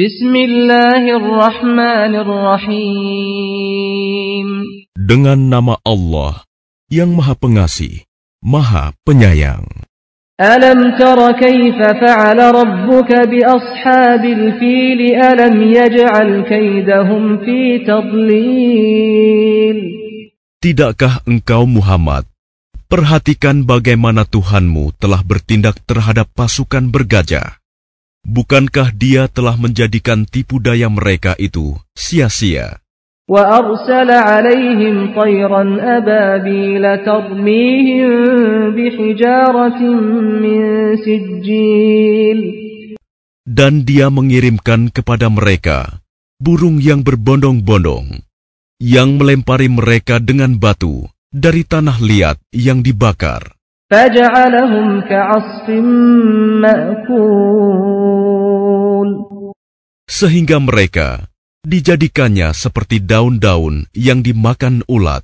Bismillahirrahmanirrahim. Dengan nama Allah yang Maha Pengasih, Maha Penyayang. Alam tara kaifa fa'ala rabbuka bi ashabil fil alam yaj'al kaidahum fi tadlil. Tidakkah engkau Muhammad perhatikan bagaimana Tuhanmu telah bertindak terhadap pasukan bergajah Bukankah dia telah menjadikan tipu daya mereka itu sia-sia? وأرسل عليهم طيرا أبابيل ترميهم بحجارة من سجيل Dan dia mengirimkan kepada mereka burung yang berbondong-bondong, yang melempari mereka dengan batu dari tanah liat yang dibakar. فجعلهم كعصف مأكول sehingga mereka dijadikannya seperti daun-daun yang dimakan ulat.